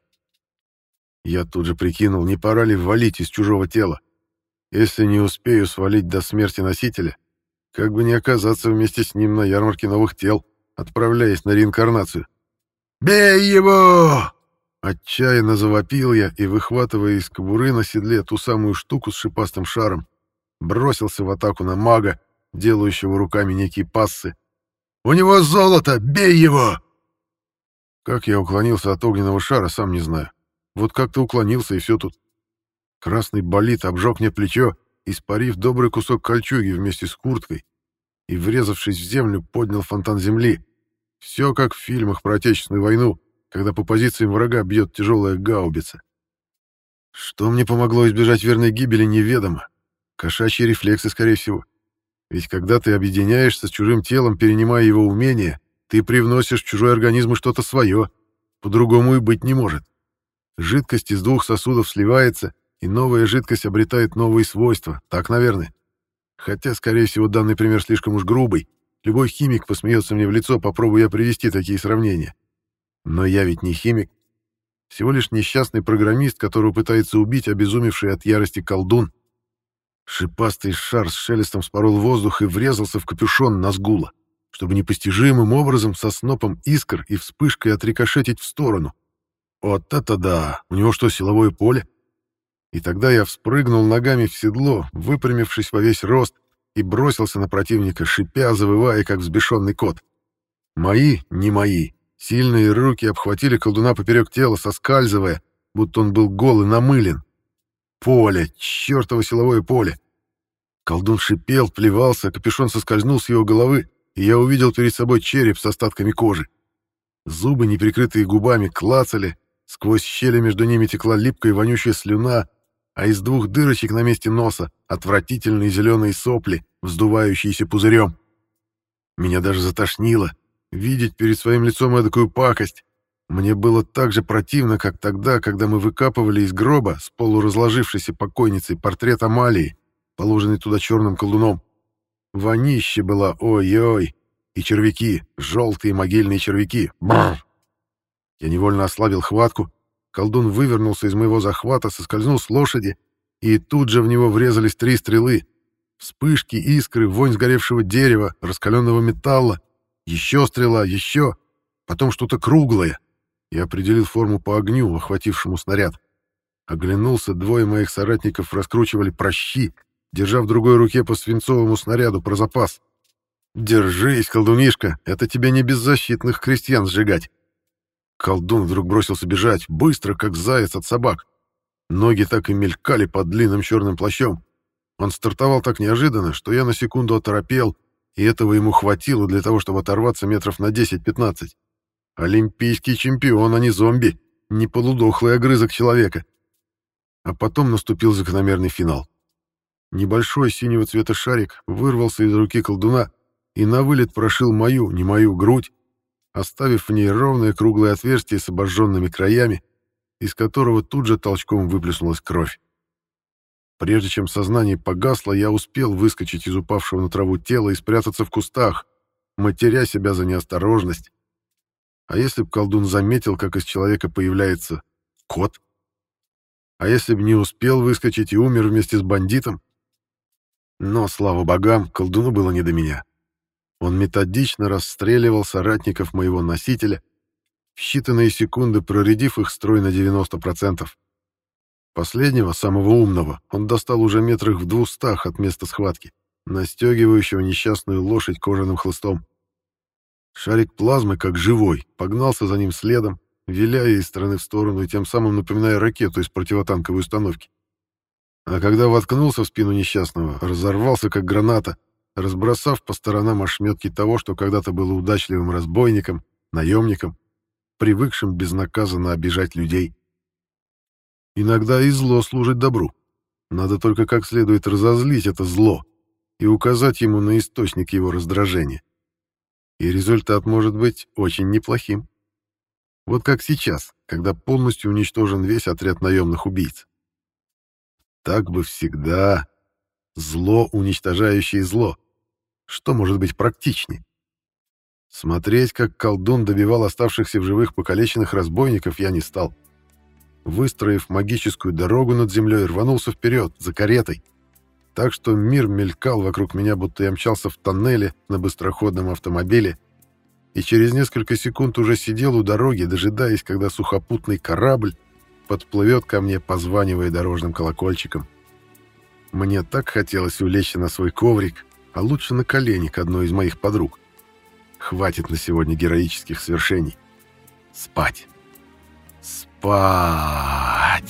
Я тут же прикинул, не пора ли валить из чужого тела. Если не успею свалить до смерти носителя, как бы не оказаться вместе с ним на ярмарке новых тел, отправляясь на реинкарнацию. «Бей его!» Отчаянно завопил я и, выхватывая из кобуры на седле ту самую штуку с шипастым шаром, бросился в атаку на мага, делающего руками некие пассы. «У него золото! Бей его!» Как я уклонился от огненного шара, сам не знаю. Вот как-то уклонился, и все тут. Красный болид обжег мне плечо, испарив добрый кусок кольчуги вместе с курткой, и, врезавшись в землю, поднял фонтан земли. Все как в фильмах про Отечественную войну, когда по позициям врага бьет тяжелая гаубица. Что мне помогло избежать верной гибели, неведомо. Кошачьи рефлексы, скорее всего. Ведь когда ты объединяешься с чужим телом, перенимая его умения, ты привносишь в чужой организм что-то свое. По-другому и быть не может. Жидкость из двух сосудов сливается, и новая жидкость обретает новые свойства. Так, наверное. Хотя, скорее всего, данный пример слишком уж грубый. Любой химик посмеется мне в лицо, попробую я привести такие сравнения. Но я ведь не химик. Всего лишь несчастный программист, которого пытается убить обезумевший от ярости колдун. Шипастый шар с шелестом спорол воздух и врезался в капюшон Назгула, чтобы непостижимым образом со снопом искр и вспышкой отрикошетить в сторону. Вот это да! У него что, силовое поле? И тогда я вспрыгнул ногами в седло, выпрямившись во весь рост, и бросился на противника, шипя, завывая, как взбешенный кот. Мои, не мои, Сильные руки обхватили колдуна поперек тела, соскальзывая, будто он был гол и намылен. Поле, чертово силовое поле. Колдун шипел, плевался, капюшон соскользнул с его головы, и я увидел перед собой череп с остатками кожи. Зубы, неприкрытые губами, клацали, сквозь щели между ними текла липкая вонючая слюна, а из двух дырочек на месте носа отвратительные зеленые сопли, вздувающиеся пузырем. Меня даже затошнило, Видеть перед своим лицом эдакую пакость. Мне было так же противно, как тогда, когда мы выкапывали из гроба с полуразложившейся покойницей портрет Амалии, положенный туда черным колдуном. Вонище было ой-ой, и червяки, желтые могильные червяки. Бррр. Я невольно ослабил хватку. Колдун вывернулся из моего захвата, соскользнул с лошади, и тут же в него врезались три стрелы. Вспышки, искры, вонь сгоревшего дерева, раскаленного металла, еще стрела, еще. Потом что-то круглое. Я определил форму по огню, охватившему снаряд. Оглянулся, двое моих соратников раскручивали прощи, держа в другой руке по свинцовому снаряду про запас. «Держись, колдунишка, это тебе не беззащитных крестьян сжигать». Колдун вдруг бросился бежать, быстро, как заяц от собак. Ноги так и мелькали под длинным черным плащом. Он стартовал так неожиданно, что я на секунду оторопел — и этого ему хватило для того, чтобы оторваться метров на 10-15. Олимпийский чемпион, а не зомби, не полудохлый огрызок человека. А потом наступил закономерный финал. Небольшой синего цвета шарик вырвался из руки колдуна и на вылет прошил мою, не мою, грудь, оставив в ней ровное круглое отверстие с обожженными краями, из которого тут же толчком выплеснулась кровь. Прежде чем сознание погасло, я успел выскочить из упавшего на траву тела и спрятаться в кустах, матеря себя за неосторожность. А если б колдун заметил, как из человека появляется кот? А если б не успел выскочить и умер вместе с бандитом? Но, слава богам, колдуну было не до меня. Он методично расстреливал соратников моего носителя, в считанные секунды проредив их строй на 90%. Последнего, самого умного, он достал уже метрах в двухстах от места схватки, настегивающего несчастную лошадь кожаным хлыстом. Шарик плазмы, как живой, погнался за ним следом, виляя из стороны в сторону и тем самым напоминая ракету из противотанковой установки. А когда воткнулся в спину несчастного, разорвался как граната, разбросав по сторонам ошметки того, что когда-то было удачливым разбойником, наемником, привыкшим безнаказанно обижать людей. Иногда и зло служит добру. Надо только как следует разозлить это зло и указать ему на источник его раздражения. И результат может быть очень неплохим. Вот как сейчас, когда полностью уничтожен весь отряд наемных убийц. Так бы всегда. Зло, уничтожающее зло. Что может быть практичнее? Смотреть, как колдун добивал оставшихся в живых покалеченных разбойников, я не стал. Выстроив магическую дорогу над землей, рванулся вперед, за каретой. Так что мир мелькал вокруг меня, будто я мчался в тоннеле на быстроходном автомобиле, и через несколько секунд уже сидел у дороги, дожидаясь, когда сухопутный корабль подплывет ко мне, позванивая дорожным колокольчиком. Мне так хотелось улечься на свой коврик, а лучше на колени к одной из моих подруг. Хватит на сегодня героических свершений. Спать. Спать.